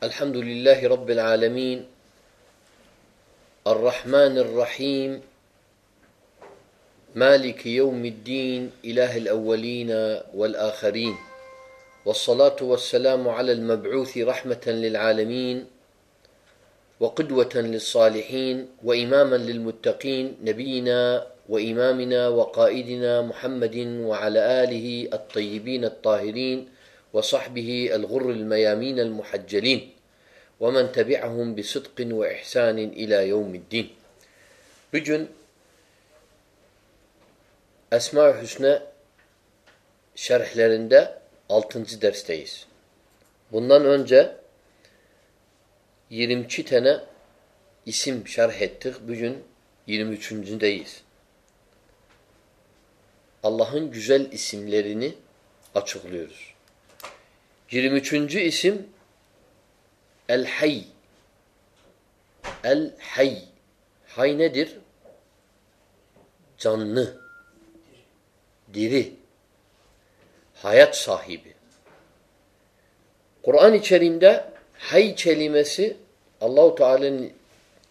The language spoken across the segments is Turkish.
الحمد لله رب العالمين الرحمن الرحيم مالك يوم الدين إله الأولين والآخرين والصلاة والسلام على المبعوث رحمة للعالمين وقدوة للصالحين وإماما للمتقين نبينا وإمامنا وقائدنا محمد وعلى آله الطيبين الطاهرين وصحبه الغر الميامين المحجلين ومن تبعهم بصدق وإحسان إلى يوم الدين Bugün Esma-ı Hüsna şerhlerinde 6. dersteyiz. Bundan önce 22 tane isim şerh ettik. Bugün 23.deyiz. Allah'ın güzel isimlerini açıklıyoruz. 23. isim El-Hay. El-Hay. Hay nedir? Canlı. Diri. Hayat sahibi. Kur'an-ı Kerim'de hay kelimesi Allahu Teala'nın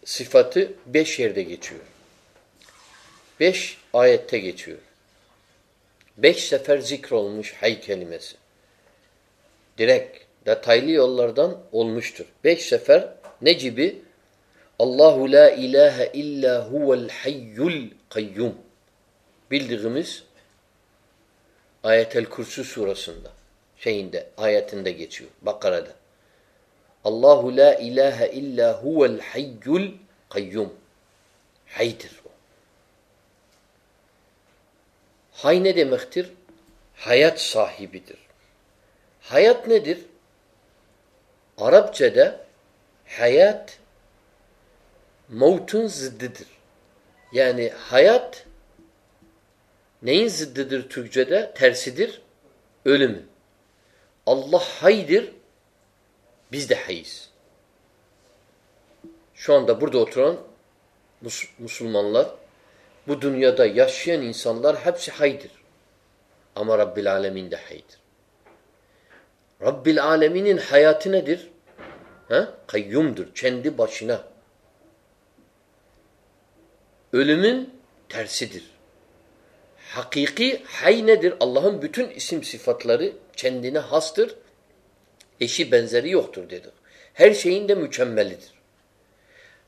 sıfatı beş yerde geçiyor. Beş ayette geçiyor. Beş sefer zikrolmuş hay kelimesi direkt detaylı yollardan olmuştur. Beş sefer ne gibi? Allahu la ilahe illa huvel hayyul kayyum. Bildiğimiz Ayetel Kürsü surasında şeyinde ayetinde geçiyor. Bakara'da. Allahu la ilahe illa huvel hayyul kayyum. Haydır o. Hay ne demektir? Hayat sahibidir. Hayat nedir? Arapçada hayat mevtun zıddıdır. Yani hayat neyin zıddıdır Türkçe'de? Tersidir. Ölümün. Allah haydir. Biz de hayiz. Şu anda burada oturan Müslümanlar, bu dünyada yaşayan insanlar hepsi haydır. Ama Rabbil Alemin de haydır. Rabbil Alemin'in hayatı nedir? Ha? Kayyumdur. Kendi başına. Ölümün tersidir. Hakiki hay nedir? Allah'ın bütün isim sıfatları kendine hastır. Eşi benzeri yoktur dedik. Her şeyin de mükemmelidir.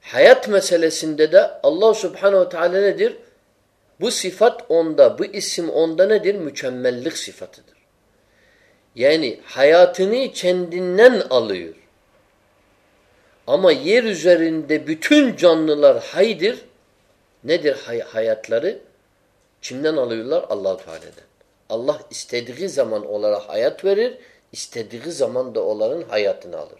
Hayat meselesinde de Allah subhanehu ve teala nedir? Bu sıfat onda, bu isim onda nedir? Mükemmellik sıfatıdır. Yani hayatını kendinden alıyor. Ama yer üzerinde bütün canlılar haydir. Nedir hay hayatları? Kimden alıyorlar? allah Teala'dan. Allah istediği zaman onlara hayat verir, istediği zaman da onların hayatını alır.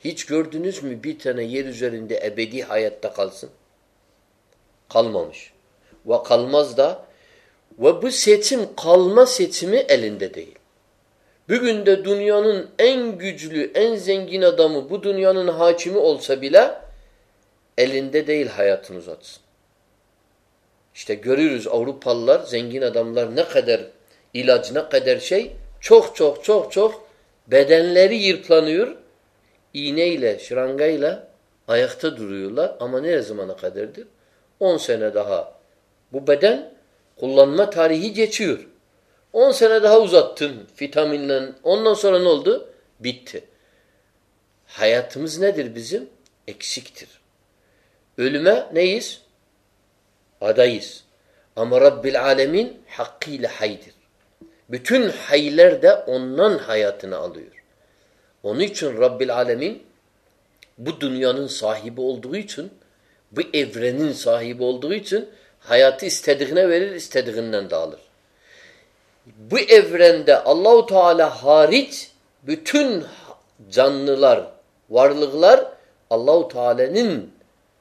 Hiç gördünüz mü bir tane yer üzerinde ebedi hayatta kalsın? Kalmamış. Ve kalmaz da ve bu seçim kalma seçimi elinde değil. Bugün de dünyanın en güçlü, en zengin adamı bu dünyanın hakimi olsa bile elinde değil hayatını uzatsın. İşte görürüz Avrupalılar, zengin adamlar ne kadar ilaç, ne kadar şey çok çok çok çok bedenleri yırtlanıyor. İğneyle, şırangayla ayakta duruyorlar ama ne zamana kadardır? 10 sene daha bu beden kullanma tarihi geçiyor. 10 sene daha uzattın vitaminle. Ondan sonra ne oldu? Bitti. Hayatımız nedir bizim? Eksiktir. Ölüme neyiz? Adayız. Ama Rabbil Alemin hakkıyla haydir. Bütün hayler de ondan hayatını alıyor. Onun için Rabbil Alemin bu dünyanın sahibi olduğu için, bu evrenin sahibi olduğu için hayatı istediğine verir, istediğinden de alır bu evrende Allahu Teala hariç bütün canlılar, varlıklar Allahu Teala'nın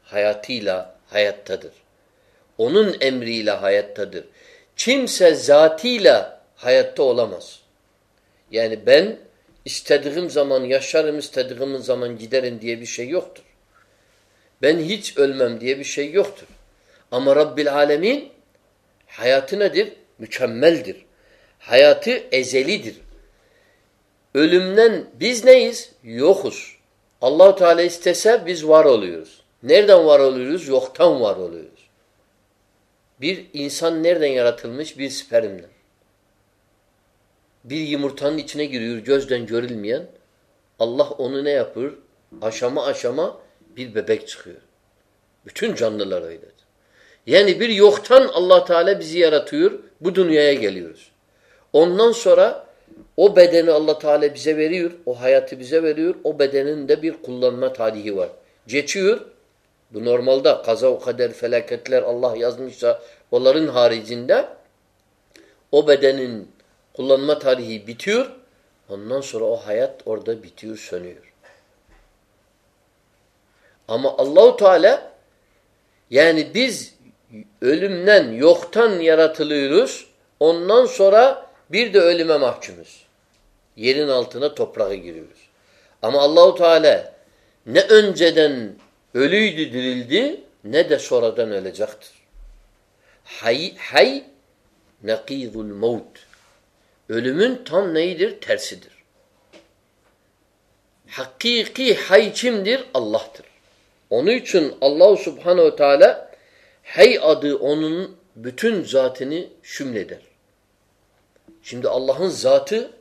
hayatıyla hayattadır. Onun emriyle hayattadır. Kimse zatıyla hayatta olamaz. Yani ben istediğim zaman yaşarım, istediğim zaman giderim diye bir şey yoktur. Ben hiç ölmem diye bir şey yoktur. Ama Rabbil Alemin hayatı nedir? Mükemmeldir. Hayatı ezelidir. Ölümden biz neyiz? Yokuz. Allahu Teala istese biz var oluyoruz. Nereden var oluyoruz? Yoktan var oluyoruz. Bir insan nereden yaratılmış? Bir spermden. Bir yumurtanın içine giriyor gözden görülmeyen. Allah onu ne yapıyor? Aşama aşama bir bebek çıkıyor. Bütün canlılar öyledir. Yani bir yoktan Allah Teala bizi yaratıyor. Bu dünyaya geliyoruz. Ondan sonra o bedeni Allah Teala bize veriyor. O hayatı bize veriyor. O bedenin de bir kullanma tarihi var. Geçiyor. Bu normalde kaza o kader felaketler Allah yazmışsa onların haricinde o bedenin kullanma tarihi bitiyor. Ondan sonra o hayat orada bitiyor, sönüyor. Ama Allahu Teala yani biz ölümden, yoktan yaratılıyoruz. Ondan sonra bir de ölüme mahkumuz. Yerin altına toprağa giriyoruz. Ama Allahu Teala ne önceden ölüydü dirildi ne de sonradan ölecektir. Hay, hay nekizul mevt. Ölümün tam neyidir? Tersidir. Hakiki hay kimdir? Allah'tır. Onun için Allahu Subhanahu Teala hey adı onun bütün zatını şümleder. Şimdi Allah'ın zatı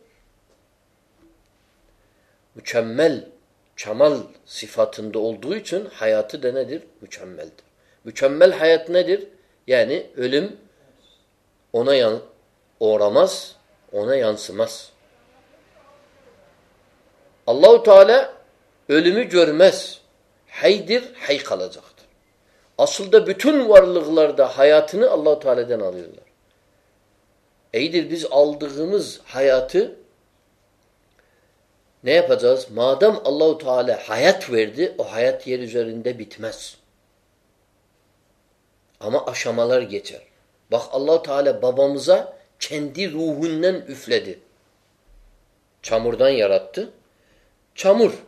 mükemmel, kemal sıfatında olduğu için hayatı da nedir? Mükemmeldir. Mükemmel hayat nedir? Yani ölüm ona yan uğramaz, ona yansımaz. Allahu Teala ölümü görmez. Haydir, hay kalacaktır. Aslında bütün varlıklarda hayatını Allahu Teala'dan alıyorlar. İyidir biz aldığımız hayatı ne yapacağız? Madem Allahu Teala hayat verdi, o hayat yer üzerinde bitmez. Ama aşamalar geçer. Bak Allahu Teala babamıza kendi ruhundan üfledi. Çamurdan yarattı. Çamur.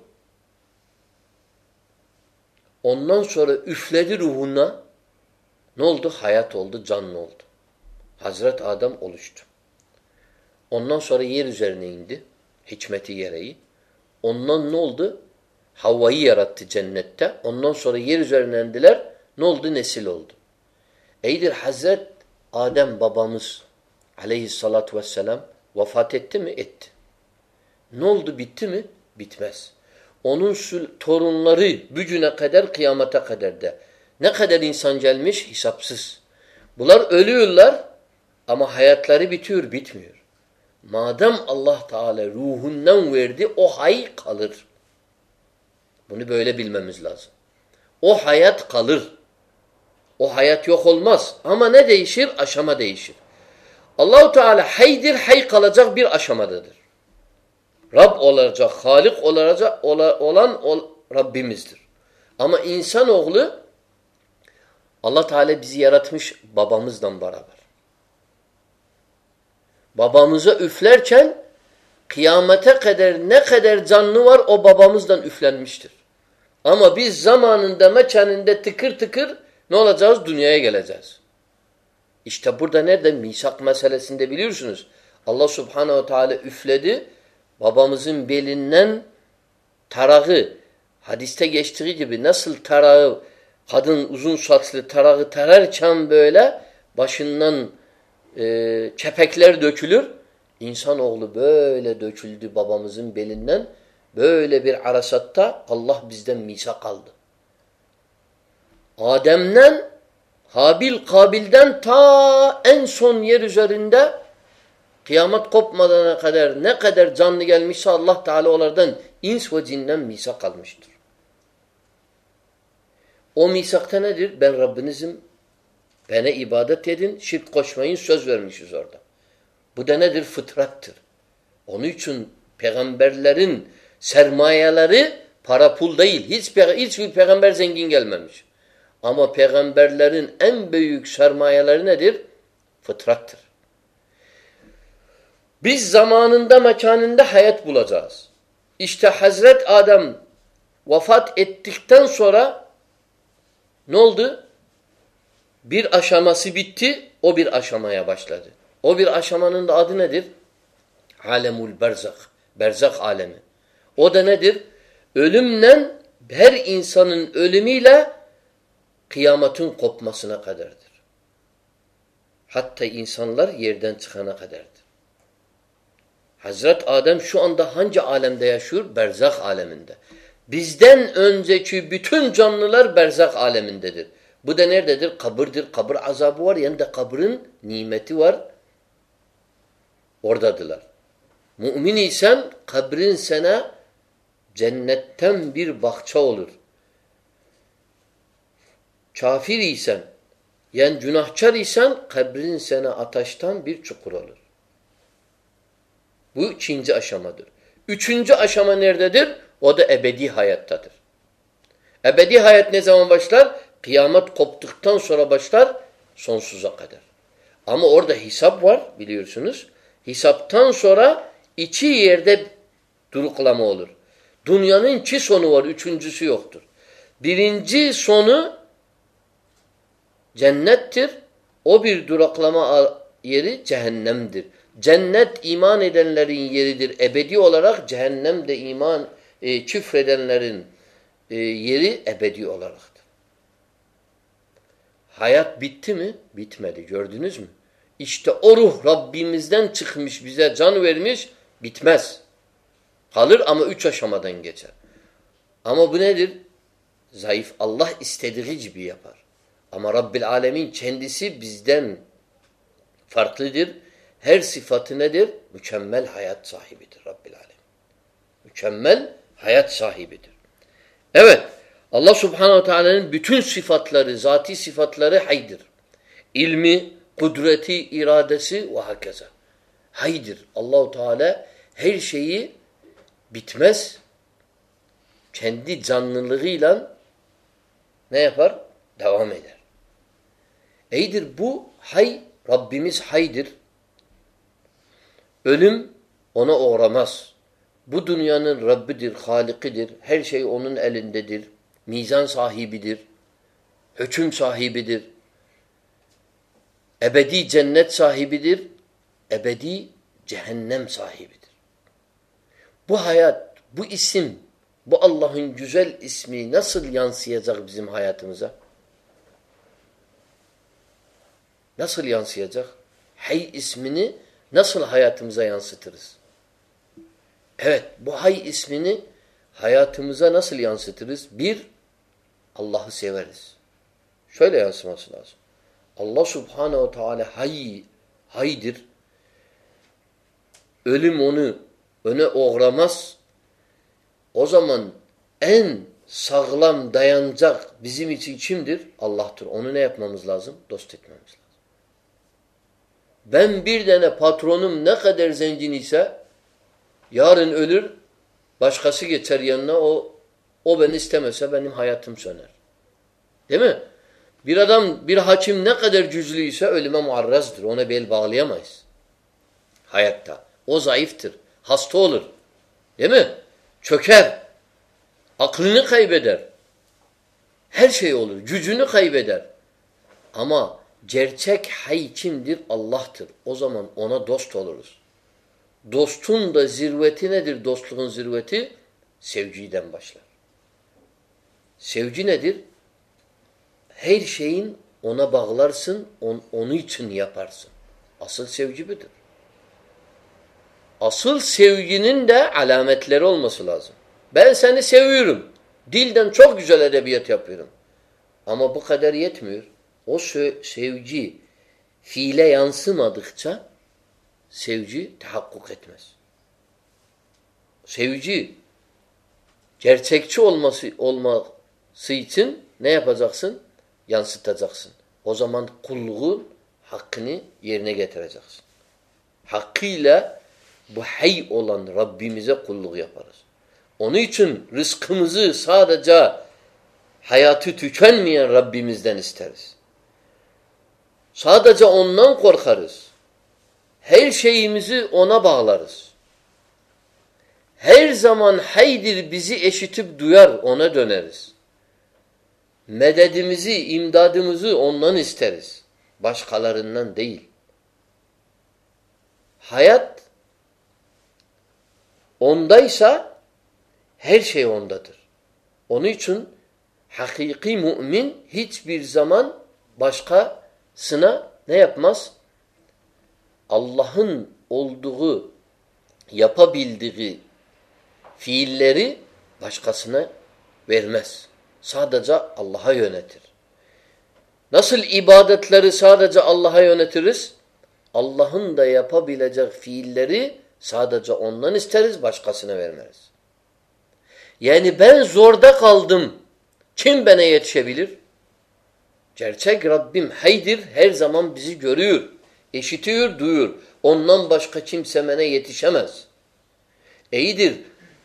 Ondan sonra üfledi ruhuna. Ne oldu? Hayat oldu, canlı oldu. Hazret Adem oluştu. Ondan sonra yer üzerine indi. Hikmeti gereği. Ondan ne oldu? Havva'yı yarattı cennette. Ondan sonra yer üzerine indiler. Ne oldu? Nesil oldu. Eydir Hazret Adem babamız aleyhissalatü vesselam vefat etti mi? Etti. Ne oldu? Bitti mi? Bitmez. Onun torunları bücüne kadar kıyamete kadar da. Ne kadar insan gelmiş? Hesapsız. Bunlar ölüyorlar ama hayatları bitiyor, bitmiyor. Madem Allah Teala ruhundan verdi, o hay kalır. Bunu böyle bilmemiz lazım. O hayat kalır. O hayat yok olmaz. Ama ne değişir? Aşama değişir. Allahu Teala haydir, hay kalacak bir aşamadadır. Rab olacak, Halik olacak olan ol, Rabbimizdir. Ama insanoğlu Allah Teala bizi yaratmış babamızdan beraber. Babamıza üflerken kıyamete kadar ne kadar canlı var o babamızdan üflenmiştir. Ama biz zamanında mekanında tıkır tıkır ne olacağız? Dünyaya geleceğiz. İşte burada nerede? Misak meselesinde biliyorsunuz. Allah subhanehu teala üfledi. Babamızın belinden tarağı hadiste geçtiği gibi nasıl tarağı kadın uzun saçlı tarağı tararken böyle başından e, kepekler dökülür. İnsanoğlu böyle döküldü babamızın belinden. Böyle bir arasatta Allah bizden misak aldı. Adem'den Habil Kabil'den ta en son yer üzerinde kıyamet kopmadana kadar ne kadar canlı gelmişse Allah Teala onlardan ins ve cinden misak almıştır. O misakta nedir? Ben Rabbinizim bana ibadet edin, şirk koşmayın söz vermişiz orada. Bu da nedir? Fıtrattır. Onun için peygamberlerin sermayeleri para pul değil. Hiç, hiçbir peygamber zengin gelmemiş. Ama peygamberlerin en büyük sermayeleri nedir? Fıtrattır. Biz zamanında mekanında hayat bulacağız. İşte Hazret Adem vefat ettikten sonra ne oldu? Bir aşaması bitti, o bir aşamaya başladı. O bir aşamanın da adı nedir? Alemul berzak. Berzak alemi. O da nedir? ölümle her insanın ölümüyle kıyametin kopmasına kadardır. Hatta insanlar yerden çıkana kadardır. Hazret Adem şu anda hangi alemde yaşıyor? Berzak aleminde. Bizden önceki bütün canlılar berzak alemindedir. Bu da nerededir? Kabırdır. Kabır azabı var. Yani de kabrin nimeti var. Oradadılar. Mümin isen kabrin sana cennetten bir bahçe olur. Kafir isen yani günahkar isen kabrin sana ateşten bir çukur olur. Bu ikinci aşamadır. Üçüncü aşama nerededir? O da ebedi hayattadır. Ebedi hayat ne zaman başlar? Kıyamet koptuktan sonra başlar sonsuza kadar. Ama orada hesap var biliyorsunuz. Hesaptan sonra iki yerde duruklama olur. Dünyanın iki sonu var, üçüncüsü yoktur. Birinci sonu cennettir. O bir duraklama yeri cehennemdir. Cennet iman edenlerin yeridir. Ebedi olarak cehennem de iman e, küfredenlerin e, yeri ebedi olaraktır. Hayat bitti mi? Bitmedi. Gördünüz mü? İşte o ruh Rabbimizden çıkmış, bize can vermiş, bitmez. Kalır ama üç aşamadan geçer. Ama bu nedir? Zayıf. Allah istediği gibi yapar. Ama Rabbil Alemin kendisi bizden farklıdır. Her sıfatı nedir? Mükemmel hayat sahibidir Rabbil Alemin. Mükemmel hayat sahibidir. Evet. Allah Subhanahu Teala'nın bütün sıfatları, zati sıfatları haydır. İlmi, kudreti, iradesi ve hakeza. Haydır. Allahu Teala her şeyi bitmez. Kendi canlılığıyla ne yapar? Devam eder. Eydir bu hay, Rabbimiz haydır. Ölüm ona uğramaz. Bu dünyanın Rabbidir, Halikidir. Her şey onun elindedir. Mizan sahibidir. Hüküm sahibidir. Ebedi cennet sahibidir. Ebedi cehennem sahibidir. Bu hayat, bu isim, bu Allah'ın güzel ismi nasıl yansıyacak bizim hayatımıza? Nasıl yansıyacak? Hay ismini nasıl hayatımıza yansıtırız? Evet, bu hay ismini hayatımıza nasıl yansıtırız? Bir, Allah'ı severiz. Şöyle yansıması lazım. Allah subhanehu teala hay, haydir. Ölüm onu öne uğramaz. O zaman en sağlam dayanacak bizim için kimdir? Allah'tır. Onu ne yapmamız lazım? Dost etmemiz lazım. Ben bir tane patronum ne kadar zengin ise yarın ölür, başkası geçer yanına o o beni istemese benim hayatım söner. Değil mi? Bir adam, bir hakim ne kadar güçlüyse ölüme muarrazdır. Ona bel bağlayamayız. Hayatta. O zayıftır. Hasta olur. Değil mi? Çöker. Aklını kaybeder. Her şey olur. Gücünü kaybeder. Ama gerçek hay kimdir? Allah'tır. O zaman ona dost oluruz. Dostun da zirveti nedir? Dostluğun zirveti sevgiden başlar. Sevgi nedir? Her şeyin ona bağlarsın, on, onu için yaparsın. Asıl sevgi budur. Asıl sevginin de alametleri olması lazım. Ben seni seviyorum. Dilden çok güzel edebiyat yapıyorum. Ama bu kadar yetmiyor. O sevgi fiile yansımadıkça sevgi tahakkuk etmez. Sevgi gerçekçi olması olması için ne yapacaksın? Yansıtacaksın. O zaman kulluğun hakkını yerine getireceksin. Hakkıyla bu hay olan Rabbimize kulluk yaparız. Onun için rızkımızı sadece hayatı tükenmeyen Rabbimizden isteriz. Sadece ondan korkarız. Her şeyimizi ona bağlarız. Her zaman haydir bizi eşitip duyar ona döneriz. Mededimizi, imdadımızı ondan isteriz. Başkalarından değil. Hayat ondaysa Her şey ondadır. Onun için hakiki mümin hiçbir zaman başkasına ne yapmaz? Allah'ın olduğu, yapabildiği fiilleri başkasına vermez. Sadece Allah'a yönetir. Nasıl ibadetleri sadece Allah'a yönetiriz? Allah'ın da yapabilecek fiilleri sadece ondan isteriz, başkasına vermez. Yani ben zorda kaldım. Kim bana yetişebilir? Gerçek Rabbim haydir, her zaman bizi görüyor, eşitiyor, duyuyor. Ondan başka kimse bana yetişemez. İyidir.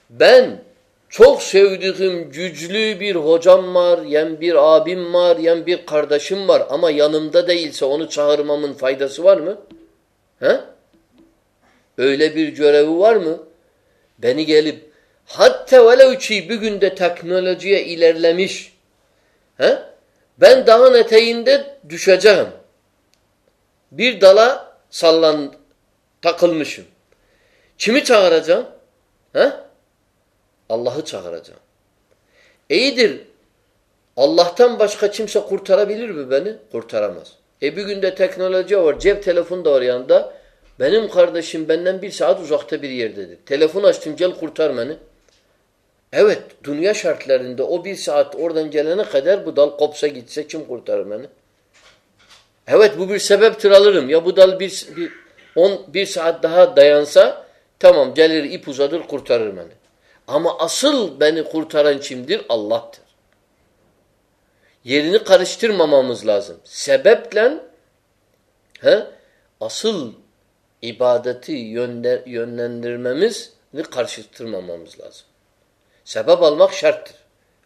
Ben çok sevdiğim güçlü bir hocam var, yen bir abim var, yen bir kardeşim var ama yanımda değilse onu çağırmamın faydası var mı? He? Öyle bir görevi var mı? Beni gelip hatta velev ki bir günde teknolojiye ilerlemiş he? ben dağın eteğinde düşeceğim. Bir dala sallan takılmışım. Kimi çağıracağım? He? Allah'ı çağıracağım. İyidir. Allah'tan başka kimse kurtarabilir mi beni? Kurtaramaz. E bir günde teknoloji var. Cep telefonu da var yanında. Benim kardeşim benden bir saat uzakta bir yerdedir. Telefon açtım gel kurtar beni. Evet dünya şartlarında o bir saat oradan gelene kadar bu dal kopsa gitse kim kurtarır beni? Evet bu bir sebeptir alırım. Ya bu dal bir, bir, on, bir saat daha dayansa tamam gelir ip uzadır kurtarır beni. Ama asıl beni kurtaran kimdir? Allah'tır. Yerini karıştırmamamız lazım. Sebeple he, asıl ibadeti yönlendirmemizi karıştırmamamız lazım. Sebep almak şarttır.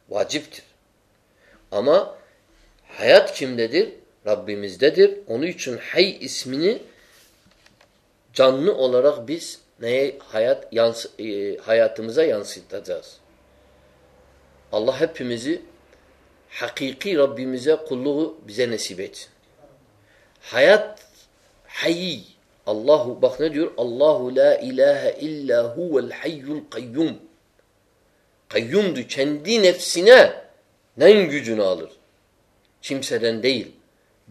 Vaciptir. Ama hayat kimdedir? Rabbimizdedir. Onun için Hay ismini canlı olarak biz neye hayat yansı, e, hayatımıza yansıtacağız. Allah hepimizi hakiki Rabbimize kulluğu bize nasip etsin. Hayat hayy. Allahu bak ne diyor? Allahu la ilahe illa huvel hayyul kayyum. Kayyumdu. Kendi nefsine nen gücünü alır. Kimseden değil.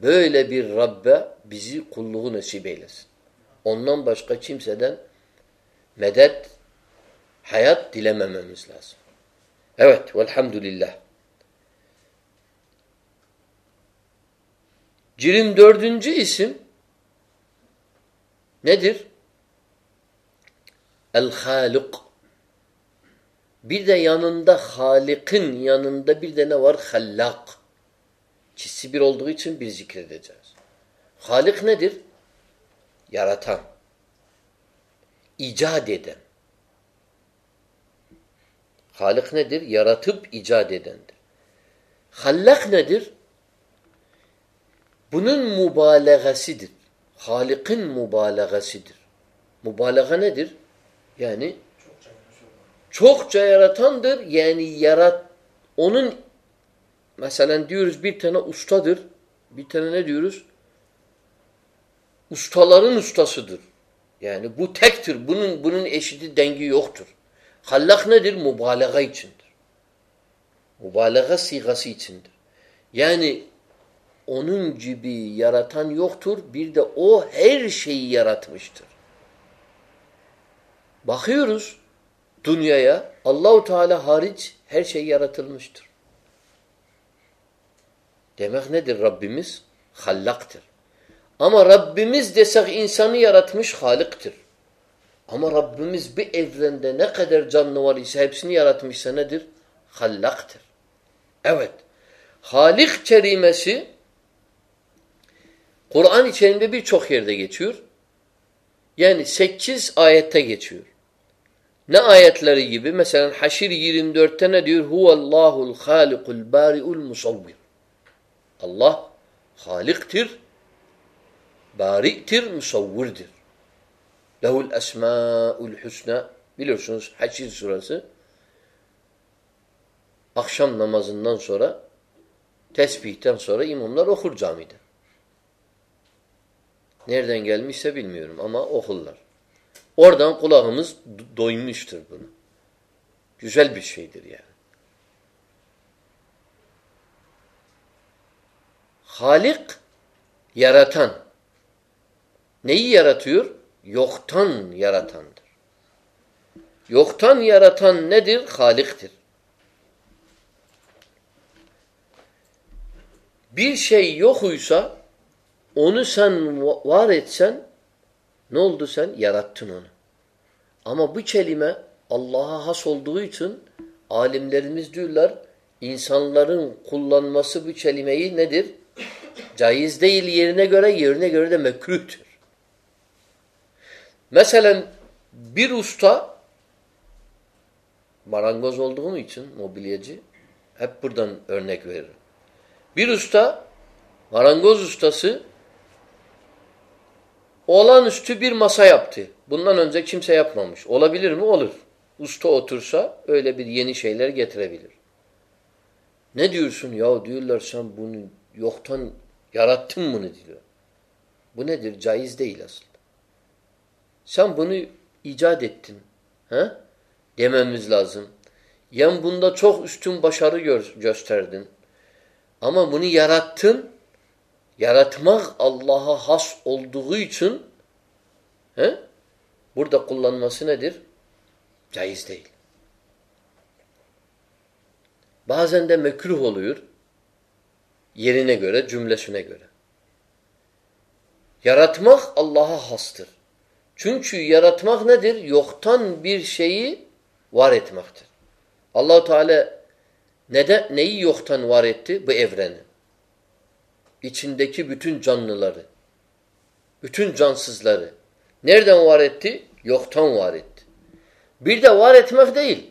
Böyle bir Rabbe bizi kulluğu nasip eylesin. Ondan başka kimseden medet, hayat dilemememiz lazım. Evet, velhamdülillah. Cirim dördüncü isim nedir? El-Halik. Bir de yanında Halik'in yanında bir de ne var? Hallak. İkisi bir olduğu için bir zikredeceğiz. Halik nedir? Yaratan icat eden. Halik nedir? Yaratıp icat edendir. Hallak nedir? Bunun mübalağasıdır. Halik'in mübalağasıdır. Mübalağa nedir? Yani çokça yaratandır. Yani yarat onun mesela diyoruz bir tane ustadır. Bir tane ne diyoruz? Ustaların ustasıdır. Yani bu tektir. Bunun bunun eşiti dengi yoktur. Hallak nedir? Mübalağa içindir. Mübalağa sigası içindir. Yani onun gibi yaratan yoktur. Bir de o her şeyi yaratmıştır. Bakıyoruz dünyaya Allahu Teala hariç her şey yaratılmıştır. Demek nedir Rabbimiz? Hallaktır. Ama Rabbimiz desek insanı yaratmış Halik'tir. Ama Rabbimiz bir evrende ne kadar canlı var ise hepsini yaratmışsa nedir? Hallaktır. Evet. Halik kelimesi Kur'an içerisinde birçok yerde geçiyor. Yani sekiz ayette geçiyor. Ne ayetleri gibi? Mesela Haşir 24'te ne diyor? Huvallahul halikul bari'ul musavvir. Allah haliktir, bariktir, musavvirdir. Lehul esmâul husna. Biliyorsunuz Haşir surası. Akşam namazından sonra tesbihten sonra imamlar okur camide. Nereden gelmişse bilmiyorum ama okurlar. Oradan kulağımız doymuştur bunu. Güzel bir şeydir yani. Halik yaratan. Neyi yaratıyor? Yoktan yaratandır. Yoktan yaratan nedir? Haliktir. Bir şey yokuysa onu sen var etsen ne oldu sen? Yarattın onu. Ama bu kelime Allah'a has olduğu için alimlerimiz diyorlar insanların kullanması bu kelimeyi nedir? Caiz değil yerine göre, yerine göre de mekruhtur. Mesela bir usta marangoz olduğum için mobilyacı hep buradan örnek veririm. Bir usta marangoz ustası olağanüstü bir masa yaptı. Bundan önce kimse yapmamış. Olabilir mi? Olur. Usta otursa öyle bir yeni şeyler getirebilir. Ne diyorsun ya diyorlar sen bunu yoktan yarattın bunu diyor. Bu nedir? Caiz değil aslında. Sen bunu icat ettin. He? Dememiz lazım. Yan bunda çok üstün başarı gö gösterdin. Ama bunu yarattın. Yaratmak Allah'a has olduğu için he? burada kullanması nedir? Caiz değil. Bazen de mekruh oluyor. Yerine göre, cümlesine göre. Yaratmak Allah'a hastır. Çünkü yaratmak nedir? Yoktan bir şeyi var etmektir. Allahu Teala neden neyi yoktan var etti? Bu evreni. İçindeki bütün canlıları, bütün cansızları. Nereden var etti? Yoktan var etti. Bir de var etmek değil.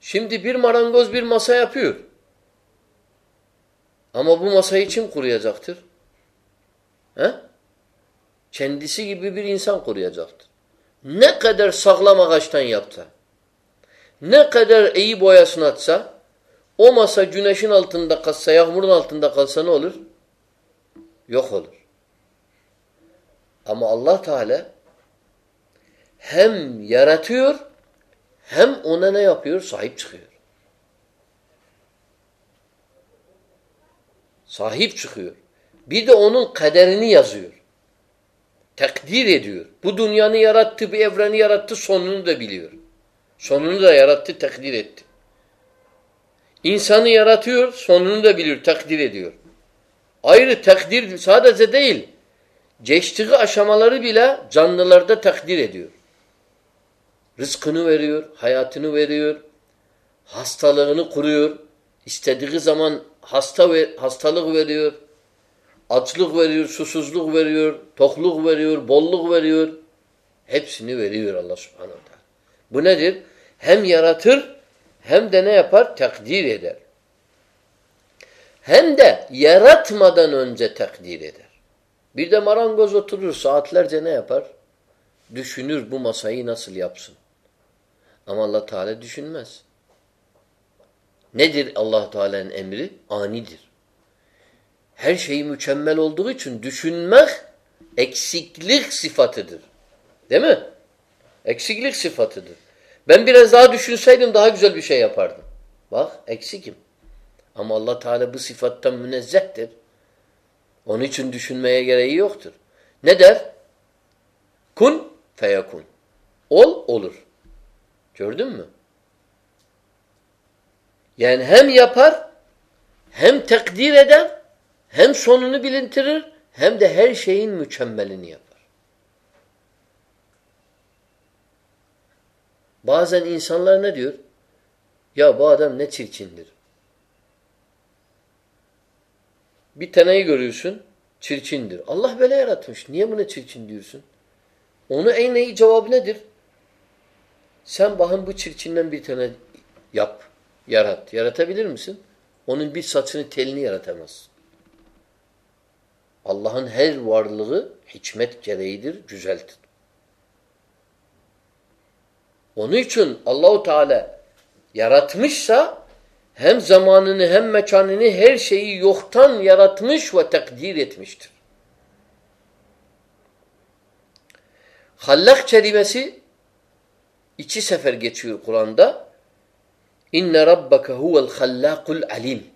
Şimdi bir marangoz bir masa yapıyor. Ama bu masayı kim kuruyacaktır? He? Kendisi gibi bir insan kuruyacaktır. Ne kadar sağlam ağaçtan yapsa, ne kadar iyi boyasını atsa, o masa güneşin altında kalsa, yağmurun altında kalsa ne olur? Yok olur. Ama Allah Teala hem yaratıyor hem ona ne yapıyor? Sahip çıkıyor. Sahip çıkıyor. Bir de onun kaderini yazıyor. Takdir ediyor. Bu dünyanı yarattı, bu evreni yarattı, sonunu da biliyor. Sonunu da yarattı, takdir etti. İnsanı yaratıyor, sonunu da biliyor, takdir ediyor. Ayrı takdir sadece değil, geçtiği aşamaları bile canlılarda takdir ediyor. Rızkını veriyor, hayatını veriyor, hastalığını kuruyor, istediği zaman hasta ve hastalık veriyor, açlık veriyor, susuzluk veriyor, tokluk veriyor, bolluk veriyor. Hepsini veriyor Allah subhanahu teala. Bu nedir? Hem yaratır hem de ne yapar? Takdir eder. Hem de yaratmadan önce takdir eder. Bir de marangoz oturur saatlerce ne yapar? Düşünür bu masayı nasıl yapsın. Ama Allah Teala düşünmez. Nedir allah Teala'nın emri? Anidir. Her şeyi mükemmel olduğu için düşünmek eksiklik sıfatıdır. Değil mi? Eksiklik sıfatıdır. Ben biraz daha düşünseydim daha güzel bir şey yapardım. Bak eksikim. Ama allah Teala bu sıfattan münezzehtir. Onun için düşünmeye gereği yoktur. Ne der? Kun feyekun. Ol olur. Gördün mü? Yani hem yapar, hem takdir eder, hem sonunu bilintirir, hem de her şeyin mükemmelini yapar. Bazen insanlar ne diyor? Ya bu adam ne çirkindir. Bir taneyi görüyorsun, çirkindir. Allah böyle yaratmış. Niye buna çirkin diyorsun? Onu en iyi cevabı nedir? Sen bakın bu çirkinden bir tane yap, yarat. Yaratabilir misin? Onun bir saçını, telini yaratamazsın. Allah'ın her varlığı hikmet gereğidir, güzeldir. Onun için Allahu Teala yaratmışsa hem zamanını hem mekanını her şeyi yoktan yaratmış ve takdir etmiştir. Hallak kelimesi iki sefer geçiyor Kur'an'da. İnne rabbeke huvel hallakul alim.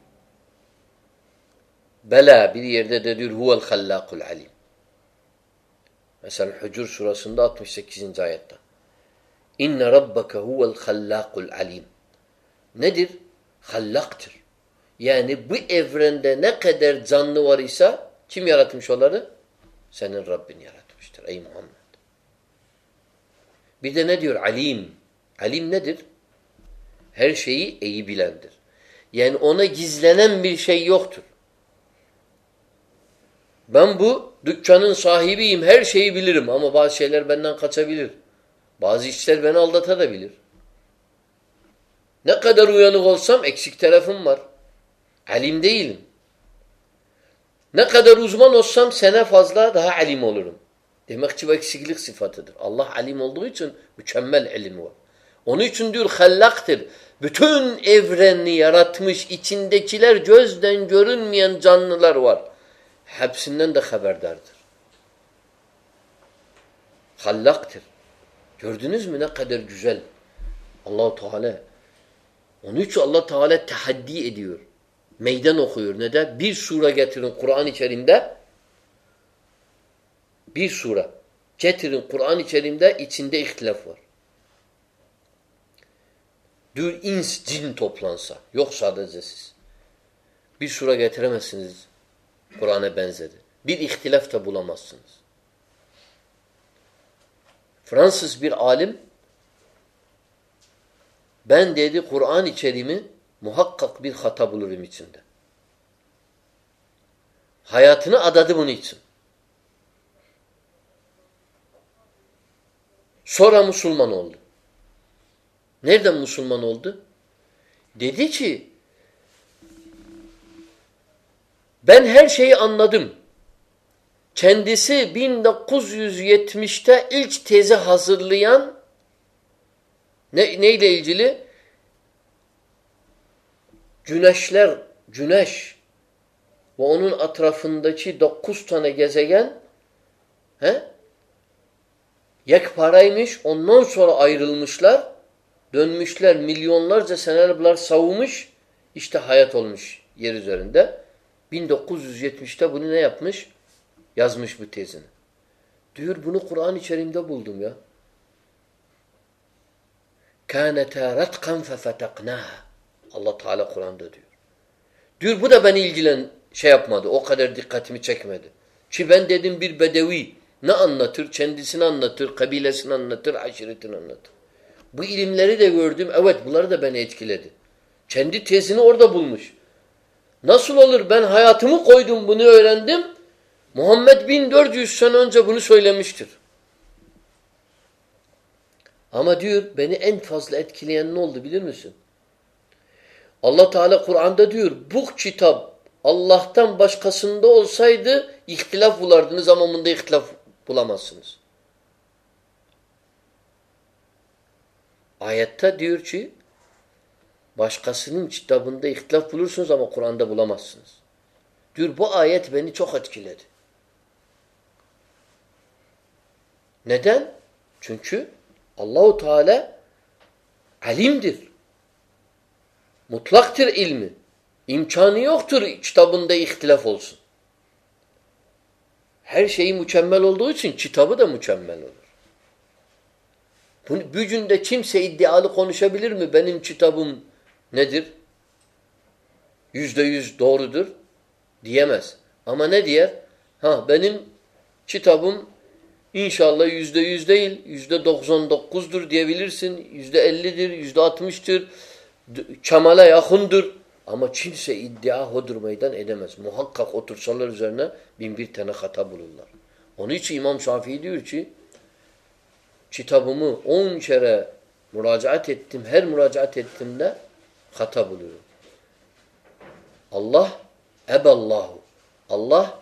Bela bir yerde de diyor huvel hallakul alim. Mesela Hucur surasında 68. ayette. İnne rabbeke huvel hallakul alim. Nedir? Hallaktır. Yani bu evrende ne kadar canlı var ise kim yaratmış onları? Senin Rabbin yaratmıştır ey Muhammed. Bir de ne diyor? Alim. Alim nedir? Her şeyi iyi bilendir. Yani ona gizlenen bir şey yoktur. Ben bu dükkanın sahibiyim, her şeyi bilirim ama bazı şeyler benden kaçabilir. Bazı işler beni aldatabilir. Ne kadar uyanık olsam eksik tarafım var. Alim değilim. Ne kadar uzman olsam sene fazla daha alim olurum. Demek ki bu eksiklik sıfatıdır. Allah alim olduğu için mükemmel ilim var. Onun için diyor hallaktır. Bütün evreni yaratmış, içindekiler gözden görünmeyen canlılar var. Hepsinden de haberdardır. Hallaktır. Gördünüz mü ne kadar güzel. Allahu Teala. Onun için Allah Teala tahaddi ediyor. Meydan okuyor. Neden? Bir sure getirin Kur'an-ı Kerim'de. Bir sure. Getirin Kur'an-ı Kerim'de içinde ihtilaf var. Diyor ins cin toplansa. Yok sadece siz. Bir sure getiremezsiniz. Kur'an'a benzedi. Bir ihtilaf da bulamazsınız. Fransız bir alim ben dedi Kur'an-ı Kerim'i muhakkak bir hata bulurum içinde. Hayatını adadı bunun için. Sonra Müslüman oldu. Nereden Müslüman oldu? Dedi ki ben her şeyi anladım. Kendisi 1970'te ilk tezi hazırlayan ne, neyle ilgili? Güneşler, güneş ve onun etrafındaki dokuz tane gezegen he? Yekparaymış. Ondan sonra ayrılmışlar. Dönmüşler. Milyonlarca seneler bunlar savunmuş. İşte hayat olmuş yer üzerinde. 1970'te bunu ne yapmış? Yazmış bu tezini. Diyor bunu Kur'an içerimde buldum ya. كَانَتَا رَتْقًا فَفَتَقْنَاهَا Allah Teala Kur'an'da diyor. Diyor bu da beni ilgilen şey yapmadı. O kadar dikkatimi çekmedi. Ki ben dedim bir bedevi ne anlatır? Kendisini anlatır, kabilesini anlatır, aşiretini anlatır. Bu ilimleri de gördüm. Evet bunları da beni etkiledi. Kendi tezini orada bulmuş. Nasıl olur? Ben hayatımı koydum bunu öğrendim. Muhammed 1400 sene önce bunu söylemiştir. Ama diyor beni en fazla etkileyen ne oldu bilir misin? Allah Teala Kur'an'da diyor bu kitap Allah'tan başkasında olsaydı ihtilaf bulardınız ama bunda ihtilaf bulamazsınız. Ayette diyor ki başkasının kitabında ihtilaf bulursunuz ama Kur'an'da bulamazsınız. Diyor bu ayet beni çok etkiledi. Neden? Çünkü Allahu Teala alimdir. Mutlaktır ilmi. İmkanı yoktur kitabında ihtilaf olsun. Her şeyi mükemmel olduğu için kitabı da mükemmel olur. Bunu, bücünde kimse iddialı konuşabilir mi? Benim kitabım nedir? Yüzde yüz doğrudur diyemez. Ama ne diyer? Ha benim kitabım İnşallah yüzde yüz değil, yüzde doksan dokuzdur diyebilirsin. Yüzde ellidir, yüzde altmıştır. Kemale yakındır. Ama kimse iddia hodur meydan edemez. Muhakkak otursalar üzerine bin bir tane hata bulurlar. Onun için İmam Şafii diyor ki kitabımı on kere müracaat ettim. Her müracaat ettiğimde hata buluyorum. Allah eballahu. Allah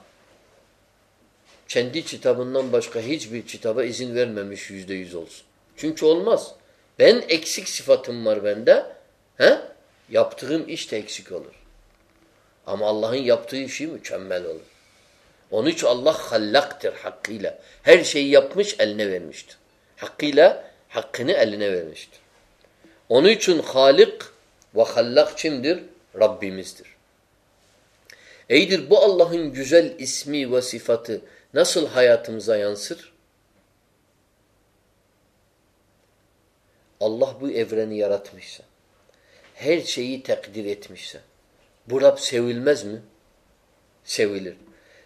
kendi kitabından başka hiçbir kitaba izin vermemiş yüzde yüz olsun. Çünkü olmaz. Ben eksik sıfatım var bende. He? Yaptığım iş de eksik olur. Ama Allah'ın yaptığı işi mükemmel olur. Onun için Allah hallaktır hakkıyla. Her şeyi yapmış eline vermiştir. Hakkıyla Hakkını eline vermiştir. Onun için Halik ve Hallak kimdir? Rabbimizdir. Eydir bu Allah'ın güzel ismi ve sıfatı nasıl hayatımıza yansır? Allah bu evreni yaratmışsa, her şeyi takdir etmişse, bu Rab sevilmez mi? Sevilir.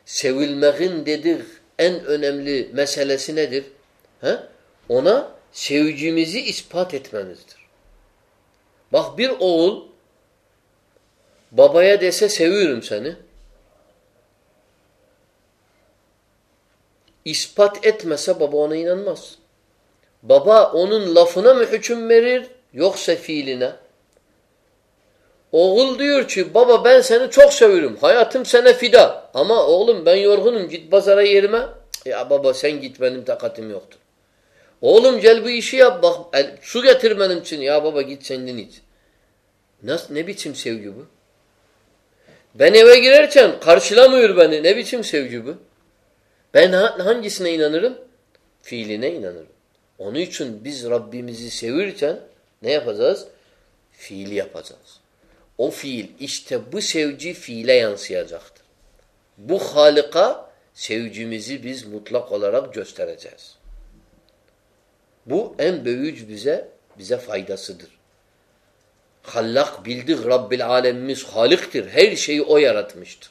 Sevilmeğin dedik en önemli meselesi nedir? He? Ona sevgimizi ispat etmemizdir. Bak bir oğul babaya dese seviyorum seni. ispat etmese baba ona inanmaz. Baba onun lafına mı hüküm verir yoksa fiiline? Oğul diyor ki baba ben seni çok seviyorum. Hayatım sana fida. Ama oğlum ben yorgunum git pazara yerime. Ya baba sen git benim takatim yoktur. Oğlum gel bu işi yap bak el, su getir benim için. Ya baba git sendin iç. Nasıl, ne biçim sevgi bu? Ben eve girerken karşılamıyor beni. Ne biçim sevgi bu? Ben hangisine inanırım? Fiiline inanırım. Onun için biz Rabbimizi sevirken ne yapacağız? Fiili yapacağız. O fiil işte bu sevgi fiile yansıyacaktır. Bu Halika sevgimizi biz mutlak olarak göstereceğiz. Bu en büyük bize bize faydasıdır. Hallak bildik Rabbil alemimiz Halik'tir. Her şeyi O yaratmıştır.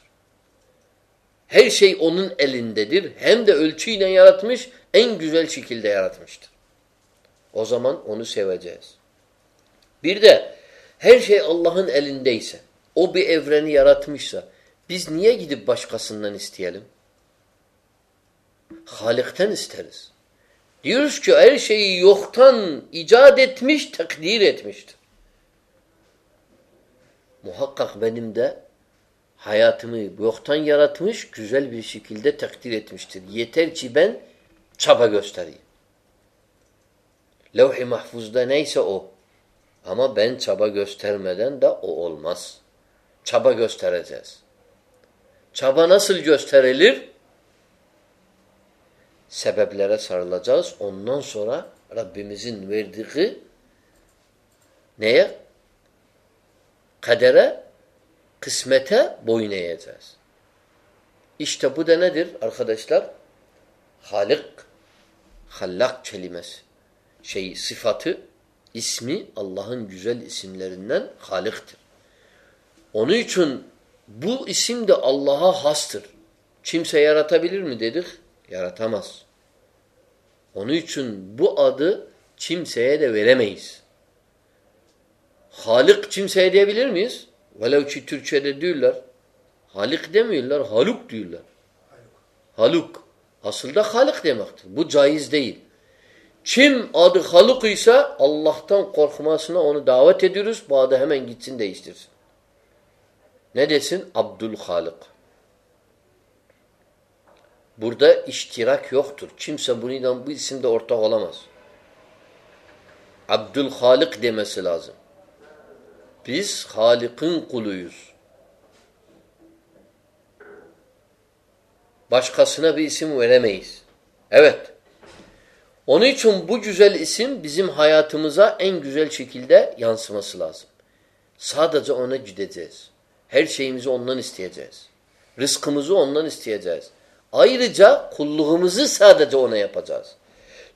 Her şey onun elindedir. Hem de ölçüyle yaratmış, en güzel şekilde yaratmıştır. O zaman onu seveceğiz. Bir de her şey Allah'ın elindeyse, o bir evreni yaratmışsa, biz niye gidip başkasından isteyelim? Halik'ten isteriz. Diyoruz ki her şeyi yoktan icat etmiş, takdir etmiştir. Muhakkak benim de hayatımı yoktan yaratmış, güzel bir şekilde takdir etmiştir. Yeter ki ben çaba göstereyim. Levh-i mahfuzda neyse o. Ama ben çaba göstermeden de o olmaz. Çaba göstereceğiz. Çaba nasıl gösterilir? Sebeplere sarılacağız. Ondan sonra Rabbimizin verdiği neye? Kadere kısmete boyun eğeceğiz. İşte bu da nedir arkadaşlar? Halik, hallak kelimesi. Şey, sıfatı, ismi Allah'ın güzel isimlerinden Halik'tir. Onun için bu isim de Allah'a hastır. Kimse yaratabilir mi dedik? Yaratamaz. Onun için bu adı kimseye de veremeyiz. Halik kimseye diyebilir miyiz? Velev ki Türkçe'de diyorlar. Halik demiyorlar, haluk diyorlar. Haluk. Aslında halik demektir. Bu caiz değil. Kim adı haluk ise Allah'tan korkmasına onu davet ediyoruz. Bu adı hemen gitsin değiştirsin. Ne desin? Abdülhalik. Burada iştirak yoktur. Kimse bundan bu isimde ortak olamaz. Abdülhalik demesi lazım. Biz Halik'in kuluyuz. Başkasına bir isim veremeyiz. Evet. Onun için bu güzel isim bizim hayatımıza en güzel şekilde yansıması lazım. Sadece ona gideceğiz. Her şeyimizi ondan isteyeceğiz. Rızkımızı ondan isteyeceğiz. Ayrıca kulluğumuzu sadece ona yapacağız.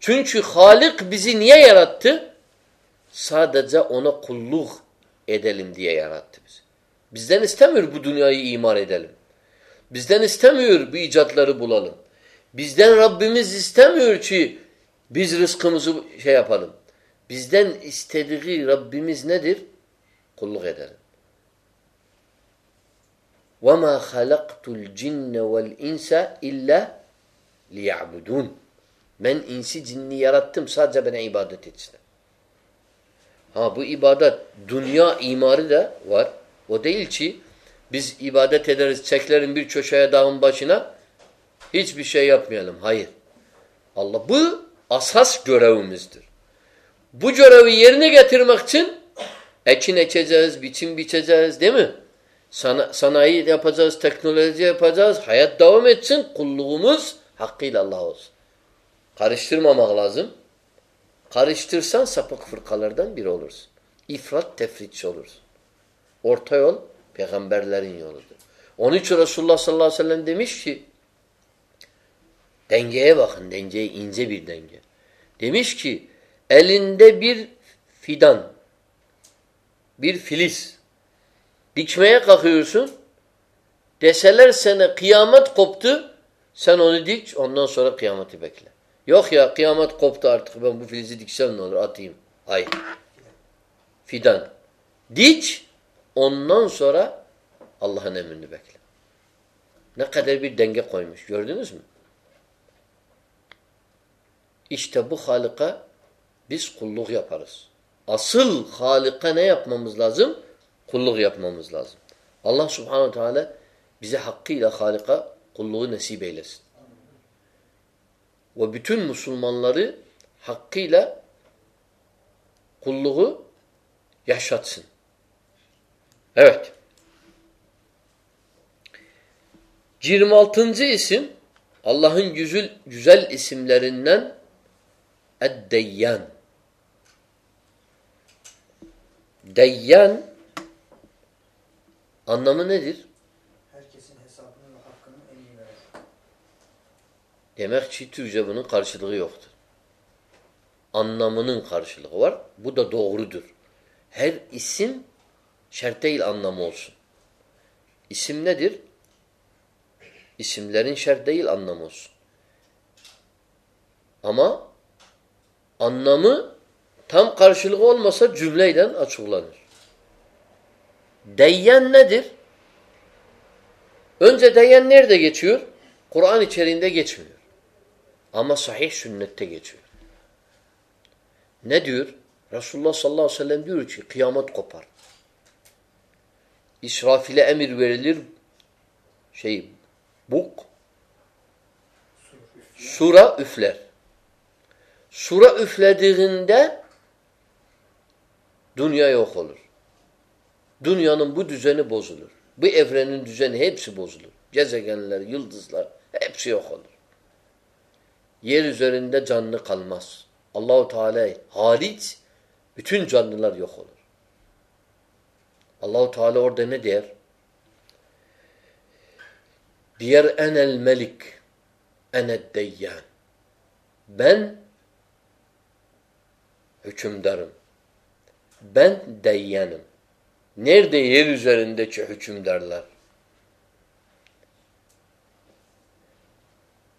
Çünkü Halik bizi niye yarattı? Sadece ona kulluk edelim diye yarattı bizi. Bizden istemiyor bu dünyayı imar edelim. Bizden istemiyor bu icatları bulalım. Bizden Rabbimiz istemiyor ki biz rızkımızı şey yapalım. Bizden istediği Rabbimiz nedir? Kulluk edelim. وَمَا خَلَقْتُ الْجِنَّ وَالْاِنْسَ اِلَّا لِيَعْبُدُونَ Ben insi cinni yarattım sadece bana ibadet etsinler. Ha bu ibadet dünya imarı da var. O değil ki biz ibadet ederiz çeklerin bir köşeye dağın başına hiçbir şey yapmayalım. Hayır. Allah bu asas görevimizdir. Bu görevi yerine getirmek için ekin ekeceğiz, biçim biçeceğiz değil mi? Sana, sanayi yapacağız, teknoloji yapacağız. Hayat devam etsin. Kulluğumuz hakkıyla Allah olsun. Karıştırmamak lazım. Karıştırsan sapık fırkalardan biri olursun. İfrat tefritçi olursun. Orta yol peygamberlerin yoludur. Onun için Resulullah sallallahu aleyhi ve sellem demiş ki dengeye bakın dengeye ince bir denge. Demiş ki elinde bir fidan bir filiz dikmeye kalkıyorsun deseler sana kıyamet koptu sen onu dik ondan sonra kıyameti bekle. Yok ya kıyamet koptu artık ben bu filizi diksem ne olur atayım. Hayır. Fidan. Dik ondan sonra Allah'ın emrini bekle. Ne kadar bir denge koymuş gördünüz mü? İşte bu Halık'a biz kulluk yaparız. Asıl Halık'a ne yapmamız lazım? Kulluk yapmamız lazım. Allah subhanahu teala bize hakkıyla Halık'a kulluğu nasip eylesin. Ve bütün Müslümanları hakkıyla kulluğu yaşatsın. Evet. 26. isim Allah'ın güzel, güzel isimlerinden Eddeyyan. Deyyan anlamı nedir? Herkesin hesabını ve hakkını en iyi verir. Demek ki Türkçe bunun karşılığı yoktur. Anlamının karşılığı var. Bu da doğrudur. Her isim şart değil anlamı olsun. İsim nedir? İsimlerin şart değil anlamı olsun. Ama anlamı tam karşılığı olmasa cümleyle açıklanır. Deyyen nedir? Önce deyyen nerede geçiyor? Kur'an içerisinde geçmiyor. Ama sahih sünnette geçiyor. Ne diyor? Resulullah sallallahu aleyhi ve sellem diyor ki kıyamet kopar. İsrafile emir verilir. Şey buk sura üfler. Sura üflediğinde dünya yok olur. Dünyanın bu düzeni bozulur. Bu evrenin düzeni hepsi bozulur. Gezegenler, yıldızlar hepsi yok olur. Yer üzerinde canlı kalmaz. Allahu Teala hariç bütün canlılar yok olur. Allahu Teala orada ne der? Diğer enel melik ened deyyan. Ben hükümdarım. Ben deyyanım. Nerede yer üzerindeki hükümdarlar?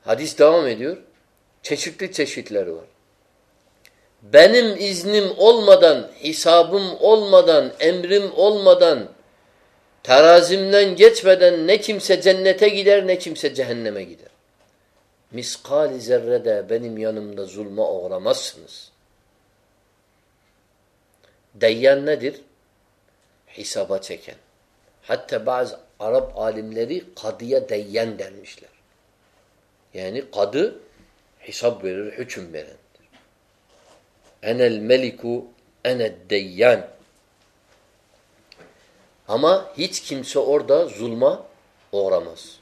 Hadis devam ediyor. Çeşitli çeşitleri var. Benim iznim olmadan, hesabım olmadan, emrim olmadan, terazimden geçmeden ne kimse cennete gider ne kimse cehenneme gider. Miskali zerrede benim yanımda zulma uğramazsınız. Deyyan nedir? Hesaba çeken. Hatta bazı Arap alimleri kadıya deyyan dermişler. Yani kadı hesap verir, hüküm verendir. Enel meliku ened deyyan. Ama hiç kimse orada zulma uğramaz.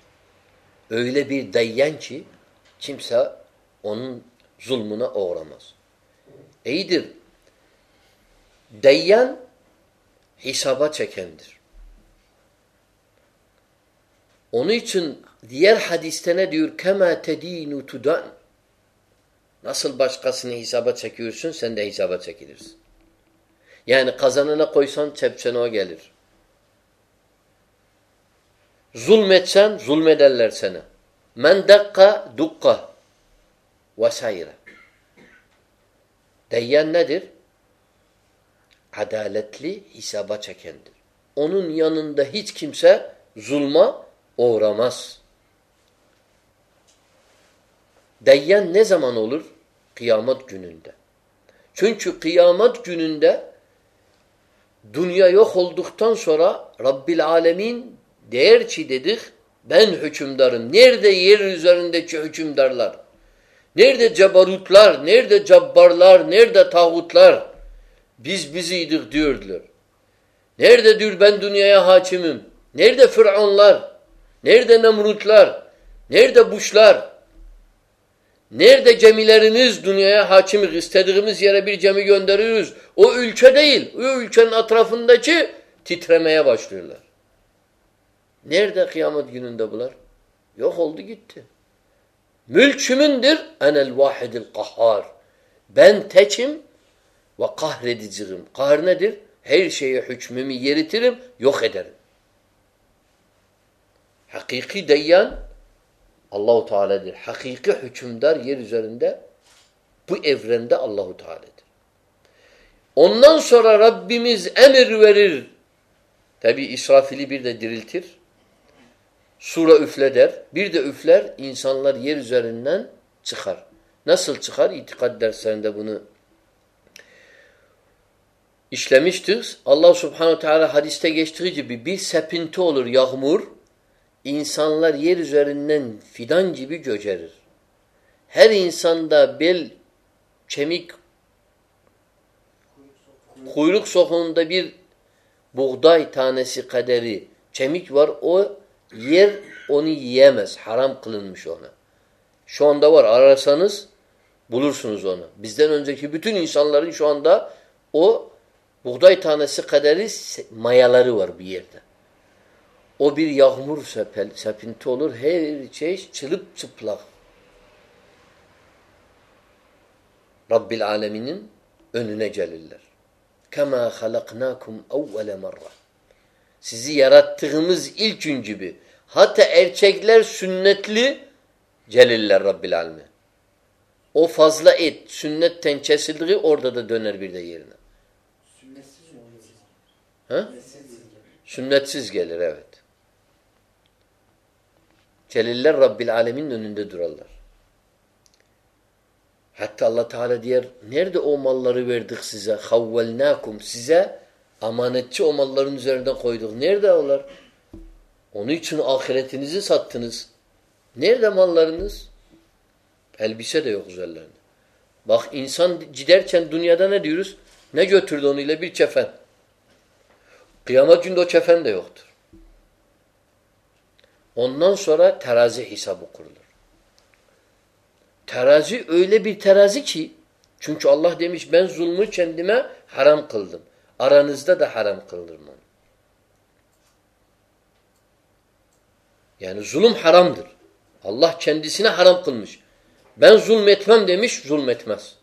Öyle bir deyyan ki kimse onun zulmuna uğramaz. İyidir. Deyyan hesaba çekendir. Onun için diğer hadiste ne diyor? Kema tedinu tudan. Nasıl başkasını hesaba çekiyorsun sen de hesaba çekilirsin. Yani kazanına koysan çepçene o gelir. Zulmetsen zulmederler sana. Men dakka dukka vesaire. Deyyen nedir? Adaletli hesaba çekendir. Onun yanında hiç kimse zulma uğramaz. Deyyen ne zaman olur? Kıyamet gününde. Çünkü kıyamet gününde dünya yok olduktan sonra Rabbil Alemin der ki dedik ben hükümdarım. Nerede yer üzerindeki hükümdarlar? Nerede cebarutlar? Nerede cabbarlar? Nerede tağutlar? Biz biziydik diyordular. Nerede diyor ben dünyaya hakimim? Nerede Firavunlar? Nerede Nemrutlar? Nerede Buşlar? Nerede gemileriniz dünyaya hakimik istediğimiz yere bir gemi gönderiyoruz. O ülke değil. O ülkenin etrafındaki titremeye başlıyorlar. Nerede kıyamet gününde bular? Yok oldu gitti. Mülk kimindir? Enel vahidil kahhar. Ben teçim ve kahrediciyim. Kahır nedir? Her şeye hükmümü yeritirim, yok ederim. Hakiki deyyan Allahu Teala'dır. Hakiki hükümdar yer üzerinde bu evrende Allahu Teala'dır. Ondan sonra Rabbimiz emir verir. Tabi İsrafil'i bir de diriltir. Sura üfle der. Bir de üfler insanlar yer üzerinden çıkar. Nasıl çıkar? İtikad derslerinde bunu işlemiştir. Allah subhanehu teala hadiste geçtiği gibi bir sepinti olur yağmur. İnsanlar yer üzerinden fidan gibi göcerir. Her insanda bel, kemik, kuyruk sokuğunda bir buğday tanesi kaderi kemik var. O yer onu yiyemez. Haram kılınmış ona. Şu anda var. Ararsanız bulursunuz onu. Bizden önceki bütün insanların şu anda o buğday tanesi kaderi mayaları var bir yerde. O bir yağmur sepel, sepinti olur. Her şey çılıp çıplak. Rabbil aleminin önüne gelirler. Kema halaknakum evvele merra. Sizi yarattığımız ilk gün gibi. Hatta erkekler sünnetli gelirler Rabbil alemi. O fazla et sünnetten kesildiği orada da döner bir de yerine. Ha? Sünnetsiz gelir evet. Celiller Rabbil Alemin'in önünde durarlar. Hatta Allah Teala diyor, nerede o malları verdik size? Havvelnakum size amanetçi o malların üzerinden koyduk. Nerede olar? Onun için ahiretinizi sattınız. Nerede mallarınız? Elbise de yok üzerlerinde. Bak insan giderken dünyada ne diyoruz? Ne götürdü onuyla bir kefen? Kıyamet günde o kefen de yoktur. Ondan sonra terazi hesabı kurulur. Terazi öyle bir terazi ki çünkü Allah demiş ben zulmü kendime haram kıldım. Aranızda da haram kıldım onu. Yani zulüm haramdır. Allah kendisine haram kılmış. Ben zulmetmem demiş, zulmetmez.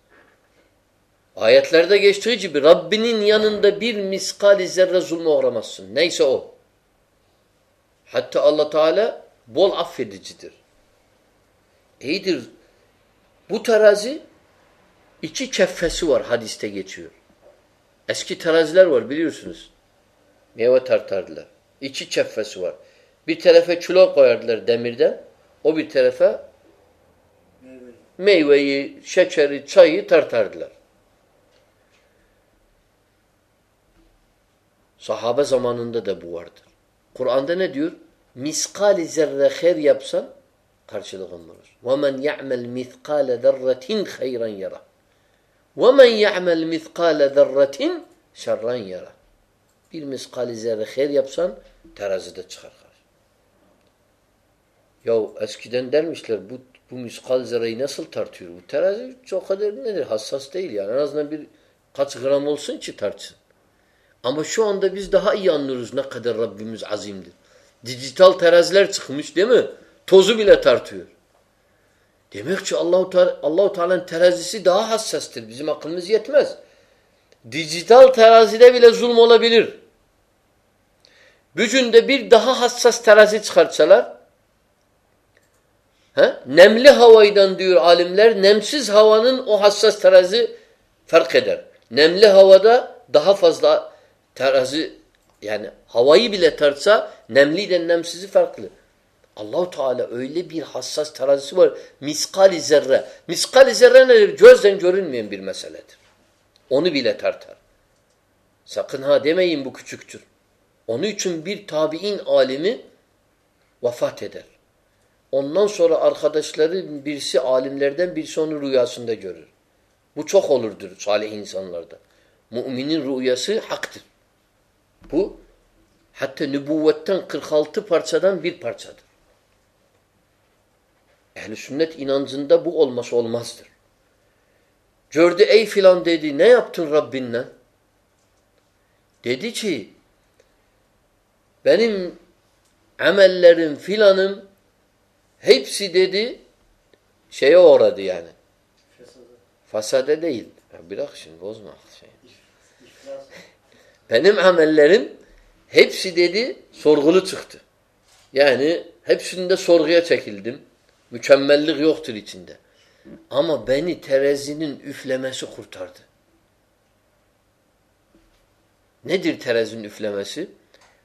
Ayetlerde geçtiği gibi Rabbinin yanında bir miskali zerre zulme uğramazsın. Neyse o. Hatta Allah Teala bol affedicidir. İyidir. Bu terazi iki keffesi var hadiste geçiyor. Eski teraziler var biliyorsunuz. Meyve tartardılar. İki keffesi var. Bir tarafa kilo koyardılar demirden. O bir tarafa meyveyi, şekeri, çayı tartardılar. Sahabe zamanında da bu vardır. Kur'an'da ne diyor? Miskali zerre her yapsan karşılığın bulur. وَمَنْ يَعْمَلْ مِثْقَالَ ذَرَّةٍ خَيْرًا يَرَى وَمَنْ يَعْمَلْ مِثْقَالَ ذَرَّةٍ شَرًّا يَرَى Bir miskali zerre her yapsan terazide çıkar. Ya eskiden dermişler bu bu miskal zerreyi nasıl tartıyor? Bu terazi çok kadar nedir? Hassas değil yani. En azından bir kaç gram olsun ki tartsın. Ama şu anda biz daha iyi anlıyoruz ne kadar Rabbimiz azimdir. Dijital teraziler çıkmış değil mi? Tozu bile tartıyor. Demek ki Allahu Teala Allahu Teala'nın terazisi daha hassastır. Bizim aklımız yetmez. Dijital terazide bile zulm olabilir. Bücünde bir daha hassas terazi çıkartsalar he? nemli havaydan diyor alimler nemsiz havanın o hassas terazi fark eder. Nemli havada daha fazla terazi yani havayı bile tartsa nemli de nemsizi farklı. Allahu Teala öyle bir hassas terazisi var. Miskali zerre. Miskali zerre nedir? Gözden görünmeyen bir meseledir. Onu bile tartar. Sakın ha demeyin bu küçüktür. Onun için bir tabi'in alimi vefat eder. Ondan sonra arkadaşları birisi alimlerden birisi onu rüyasında görür. Bu çok olurdur salih insanlarda. Müminin rüyası haktır. Bu hatta nübüvvetten 46 parçadan bir parçadır. Ehli sünnet inancında bu olması olmazdır. Gördü ey filan dedi ne yaptın Rabbinden? Dedi ki benim amellerim filanım hepsi dedi şeye uğradı yani. Fasade değil. Ya bırak şimdi bozma. Şey. Benim amellerim hepsi dedi sorgulu çıktı. Yani hepsinde sorguya çekildim. Mükemmellik yoktur içinde. Ama beni terezinin üflemesi kurtardı. Nedir terezinin üflemesi?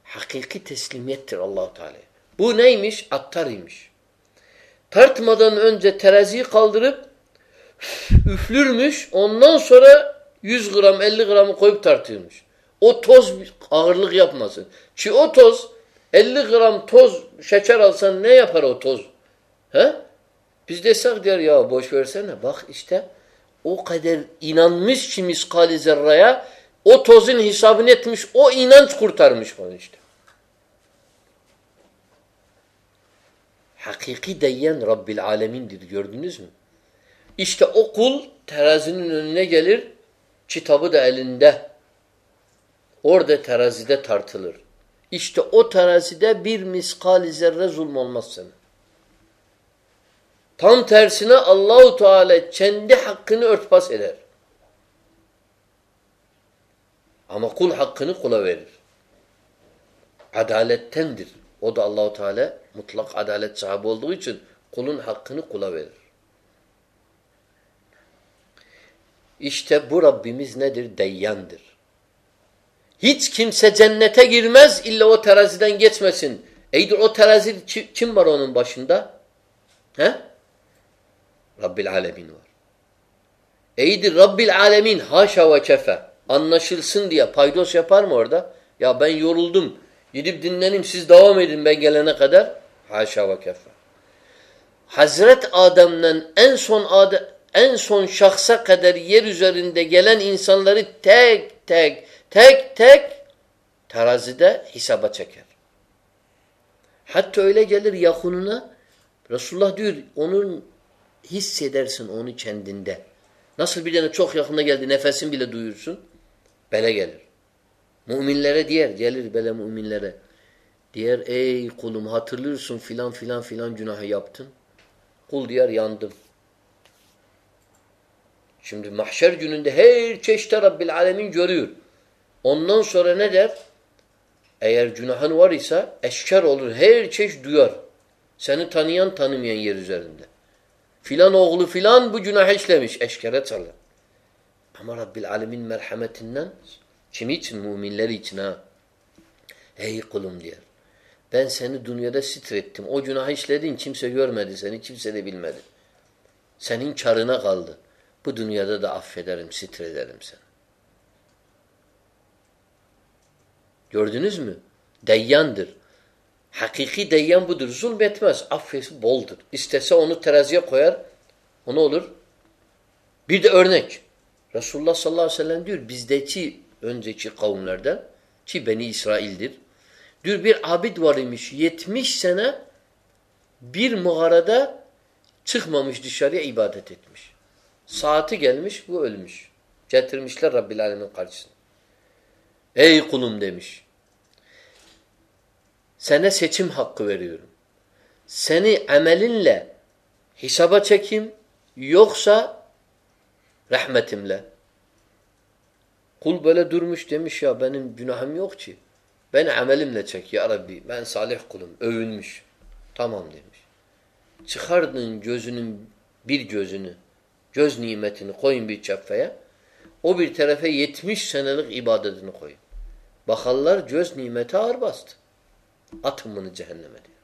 Hakiki teslimiyettir Allahu Teala. Bu neymiş? Attarıymış. Tartmadan önce teraziyi kaldırıp üflürmüş. Ondan sonra 100 gram 50 gramı koyup tartıyormuş. O toz ağırlık yapmasın. Ki o toz 50 gram toz şeker alsan ne yapar o toz? He? Biz desek der ya boş versene. Bak işte o kadar inanmış ki miskali zerraya o tozun hesabını etmiş. O inanç kurtarmış onu işte. Hakiki deyen Rabbil Alemin'dir. Gördünüz mü? İşte o kul terazinin önüne gelir. Kitabı da elinde. Orada terazide tartılır. İşte o terazide bir miskal zerre zulm olmaz sana. Tam tersine Allahu Teala kendi hakkını örtbas eder. Ama kul hakkını kula verir. Adalettendir. O da Allahu Teala mutlak adalet sahibi olduğu için kulun hakkını kula verir. İşte bu Rabbimiz nedir? Deyyandır. Hiç kimse cennete girmez illa o teraziden geçmesin. Eydir o terazi kim var onun başında? He? Rabbil alemin var. Eydir Rabbil alemin haşa ve kefe. Anlaşılsın diye paydos yapar mı orada? Ya ben yoruldum. Gidip dinlenim siz devam edin ben gelene kadar. Haşa ve kefe. Hazret Adem'den en son Adem, en son şahsa kadar yer üzerinde gelen insanları tek tek tek tek terazide hesaba çeker. Hatta öyle gelir yakınına Resulullah diyor onun hissedersin onu kendinde. Nasıl bir tane çok yakına geldi nefesin bile duyursun. Bele gelir. Müminlere diyer, gelir bele müminlere. Diyer ey kulum hatırlıyorsun filan filan filan günahı yaptın. Kul diyer yandım. Şimdi mahşer gününde her çeşitli Rabbil Alemin görüyor. Ondan sonra ne der? Eğer günahın var ise eşker olur. Her çeşit duyar. Seni tanıyan tanımayan yer üzerinde. Filan oğlu filan bu günah işlemiş. Eşkere çalar. Ama Rabbil Alemin merhametinden kimi için? Müminleri için ha. Ey kulum diyor. Ben seni dünyada sitrettim. O günah işledin kimse görmedi seni. Kimse de bilmedi. Senin karına kaldı. Bu dünyada da affederim, sitrederim seni. Gördünüz mü? Deyyandır. Hakiki deyyan budur. Zulmetmez. Affesi boldur. İstese onu teraziye koyar. O ne olur? Bir de örnek. Resulullah sallallahu aleyhi ve sellem diyor bizdeki önceki kavimlerden ki Beni İsrail'dir. Diyor bir abid var imiş. 70 sene bir mağarada çıkmamış dışarıya ibadet etmiş. Saati gelmiş bu ölmüş. Getirmişler Rabbil Alemin karşısına. Ey kulum demiş. Sana seçim hakkı veriyorum. Seni amelinle hesaba çekeyim yoksa rahmetimle. Kul böyle durmuş demiş ya benim günahım yok ki. Ben amelimle çek ya Rabbi. Ben salih kulum. Övünmüş. Tamam demiş. Çıkardın gözünün bir gözünü, göz nimetini koyun bir çeffeye. O bir tarafa yetmiş senelik ibadetini koyun. Bakallar göz nimeti ağır bastı. Atın bunu cehenneme diyor.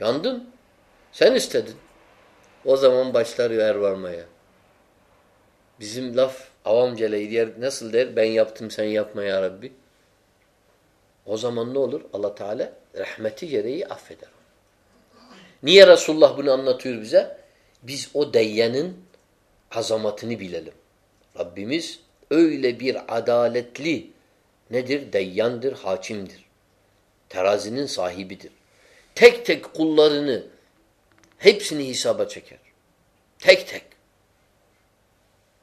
Yandın. Sen istedin. O zaman başlar yer varmaya. Bizim laf avamceleyi diğer nasıl der? Ben yaptım sen yapma ya Rabbi. O zaman ne olur? Allah Teala rahmeti gereği affeder. Niye Resulullah bunu anlatıyor bize? Biz o deyyenin azamatını bilelim. Rabbimiz öyle bir adaletli nedir? Deyyandır, hakimdir. Terazinin sahibidir. Tek tek kullarını Hepsini hesaba çeker. Tek tek.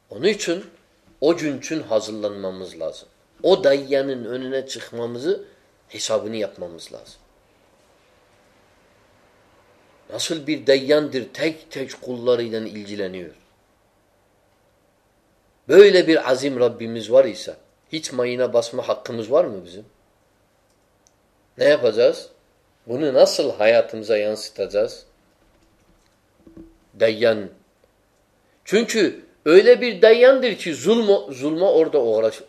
Onun için o gün için hazırlanmamız lazım. O dayyanın önüne çıkmamızı hesabını yapmamız lazım. Nasıl bir dayyandır tek tek kullarıyla ilgileniyor. Böyle bir azim Rabbimiz var ise hiç mayına basma hakkımız var mı bizim? Ne yapacağız? Bunu nasıl hayatımıza yansıtacağız? Dayyan. Çünkü öyle bir dayyandır ki zulma, zulma orada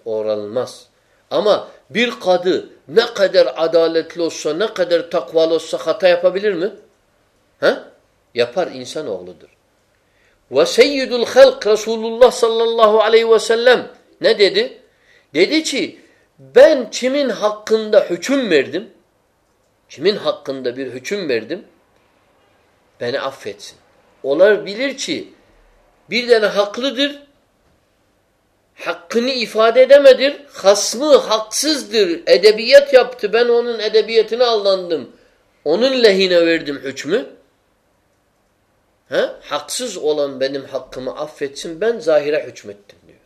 uğranılmaz. Ama bir kadı ne kadar adaletli olsa, ne kadar takvalı olsa hata yapabilir mi? Ha? Yapar insanoğludur. Ve seyyidul halk Resulullah sallallahu aleyhi ve sellem ne dedi? Dedi ki ben kimin hakkında hüküm verdim? Kimin hakkında bir hüküm verdim? Beni affetsin. Onlar bilir ki bir tane haklıdır, hakkını ifade edemedir, hasmı haksızdır, edebiyat yaptı, ben onun edebiyatına aldandım, onun lehine verdim hükmü. He? Haksız olan benim hakkımı affetsin, ben zahire hükmettim diyor.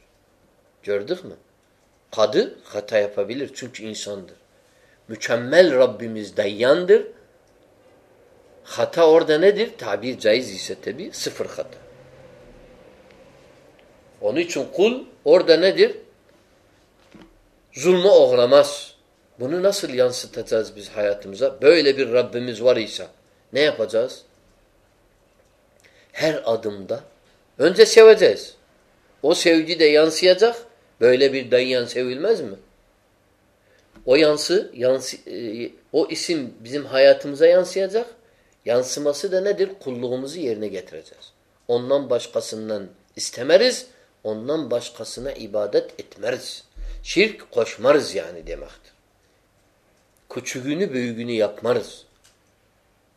Gördük mü? Kadı hata yapabilir çünkü insandır. Mükemmel Rabbimiz dayyandır. Hata orada nedir? Tabir caiz ise tabi sıfır hata. Onun için kul orada nedir? Zulme uğramaz. Bunu nasıl yansıtacağız biz hayatımıza? Böyle bir Rabbimiz var ise ne yapacağız? Her adımda önce seveceğiz. O sevgi de yansıyacak. Böyle bir dayıyan sevilmez mi? O yansı, yansı e, o isim bizim hayatımıza yansıyacak. Yansıması da nedir? Kulluğumuzu yerine getireceğiz. Ondan başkasından istemeriz. Ondan başkasına ibadet etmeriz. Şirk koşmarız yani demektir. Küçüğünü büyüğünü yapmarız.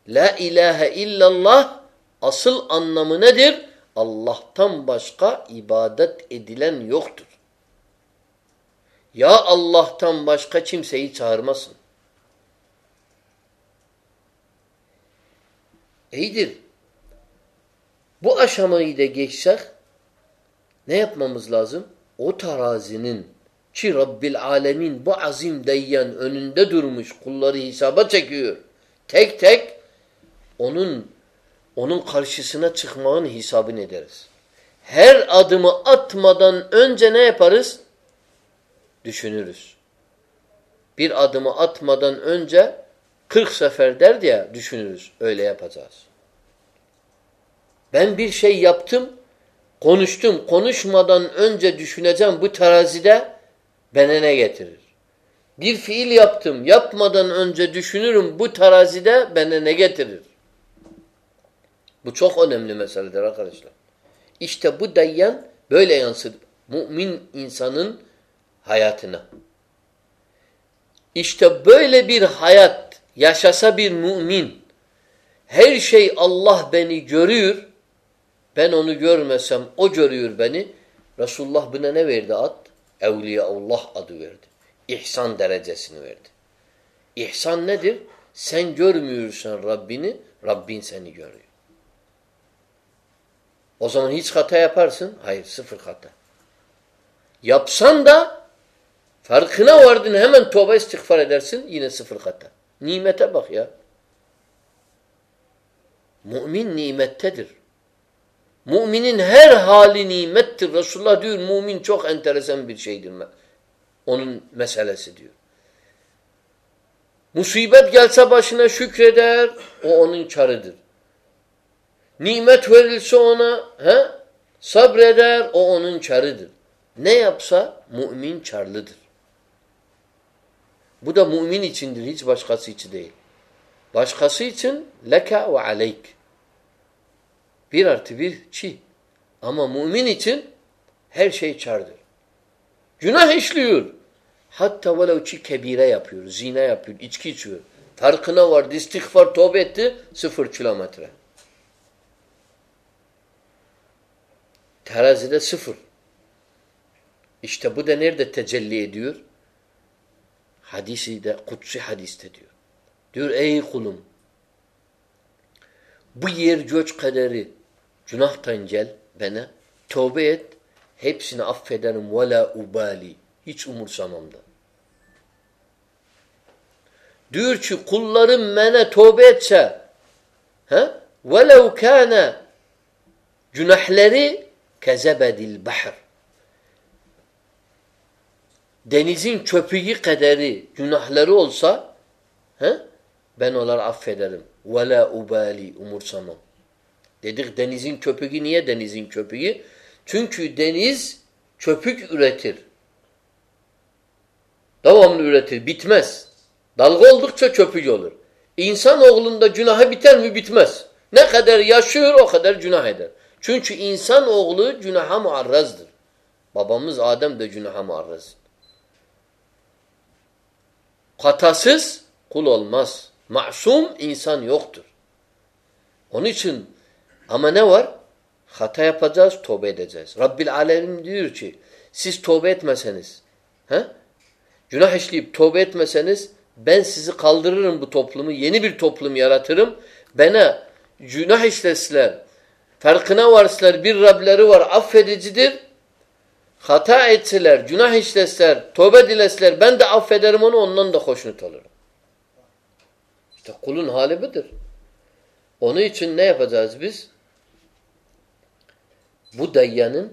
La ilahe illallah asıl anlamı nedir? Allah'tan başka ibadet edilen yoktur. Ya Allah'tan başka kimseyi çağırmasın. İyidir. Bu aşamayı da geçsek ne yapmamız lazım? O tarazinin ki Rabbil Alemin bu azim dayyan önünde durmuş kulları hesaba çekiyor. Tek tek onun onun karşısına çıkmanın hesabını ederiz. Her adımı atmadan önce ne yaparız? Düşünürüz. Bir adımı atmadan önce 40 sefer der ya düşünürüz. Öyle yapacağız. Ben bir şey yaptım, konuştum. Konuşmadan önce düşüneceğim bu terazide bana ne getirir? Bir fiil yaptım, yapmadan önce düşünürüm bu terazide bana ne getirir? Bu çok önemli meseledir arkadaşlar. İşte bu dayyan böyle yansır. Mümin insanın hayatına. İşte böyle bir hayat yaşasa bir mümin her şey Allah beni görüyor ben onu görmesem o görüyor beni Resulullah buna ne verdi ad? Evliyaullah adı verdi. İhsan derecesini verdi. İhsan nedir? Sen görmüyorsan Rabbini, Rabbin seni görüyor. O zaman hiç hata yaparsın. Hayır sıfır hata. Yapsan da farkına vardın hemen tövbe istiğfar edersin yine sıfır hata. Nimete bak ya. Mümin nimettedir. Müminin her hali nimettir. Resulullah diyor mümin çok enteresan bir şeydir. Onun meselesi diyor. Musibet gelse başına şükreder, o onun karıdır. Nimet verilse ona he, sabreder, o onun karıdır. Ne yapsa mümin karlıdır. Bu da mümin içindir, hiç başkası için değil. Başkası için leka ve aleyk. Bir artı bir çi. Ama mümin için her şey çardır. Günah işliyor. Hatta velev çi kebire yapıyor, zina yapıyor, içki içiyor. Farkına vardı, istiğfar, tövbe etti, sıfır kilometre. Terazide sıfır. İşte bu da nerede tecelli ediyor? Hadisi de kutsi hadiste diyor. Diyor ey kulum bu yer göç kaderi günahtan gel bana tövbe et hepsini affederim ve la ubali hiç umursamam da. Diyor ki kullarım mene tövbe etse he? velev kâne günahları kezebedil bahr Denizin köpüğü kaderi günahları olsa he? ben onları affederim. وَلَا ubali umursamam. Dedik denizin köpüğü niye denizin köpüğü? Çünkü deniz köpük üretir. Devamlı üretir. Bitmez. Dalga oldukça köpük olur. İnsan oğlunda günahı biter mi? Bitmez. Ne kadar yaşıyor o kadar günah eder. Çünkü insan oğlu günaha muarrazdır. Babamız Adem de günaha muarraz. Hatasız kul olmaz. Masum insan yoktur. Onun için ama ne var? Hata yapacağız, tövbe edeceğiz. Rabbil Alemin diyor ki siz tövbe etmeseniz, he? günah işleyip tövbe etmeseniz ben sizi kaldırırım bu toplumu, yeni bir toplum yaratırım. Bana günah işleseler, farkına varsınlar bir Rableri var, affedicidir. Hata etseler, günah işleseler, tövbe dileseler ben de affederim onu, ondan da hoşnut olurum. İşte kulun hali budur. Onun için ne yapacağız biz? Bu dayyanın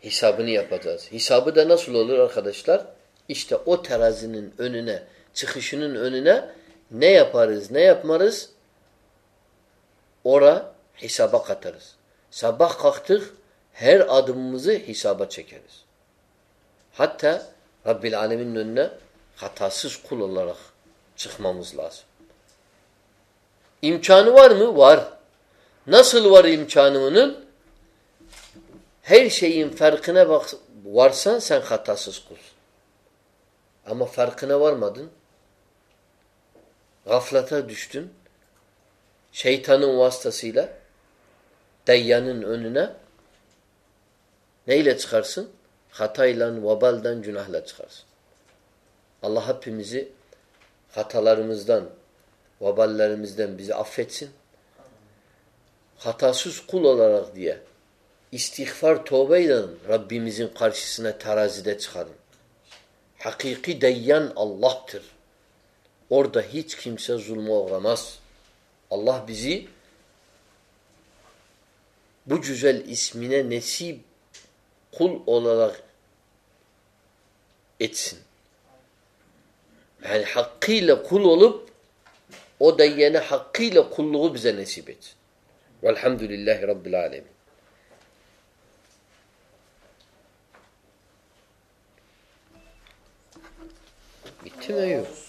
hesabını yapacağız. Hesabı da nasıl olur arkadaşlar? İşte o terazinin önüne, çıkışının önüne ne yaparız, ne yapmarız? Ora hesaba katarız. Sabah kalktık, her adımımızı hesaba çekeriz. Hatta Rabbil Alemin'in önüne hatasız kul olarak çıkmamız lazım. İmkanı var mı? Var. Nasıl var imkanının? Her şeyin farkına bak varsan sen hatasız kulsun. Ama farkına varmadın. Gaflata düştün. Şeytanın vasıtasıyla dayyanın önüne neyle çıkarsın? Hatayla, vabaldan, günahla çıkarsın. Allah hepimizi hatalarımızdan, vaballerimizden bizi affetsin. Hatasız kul olarak diye istiğfar tövbeyle Rabbimizin karşısına terazide çıkarın. Hakiki deyyan Allah'tır. Orada hiç kimse zulme uğramaz. Allah bizi bu güzel ismine nesip kul olarak etsin. Yani hakkıyla kul olup o deyyene hakkıyla kulluğu bize nasip etsin. Velhamdülillahi Rabbil Alemin. Bitti mi? Yok.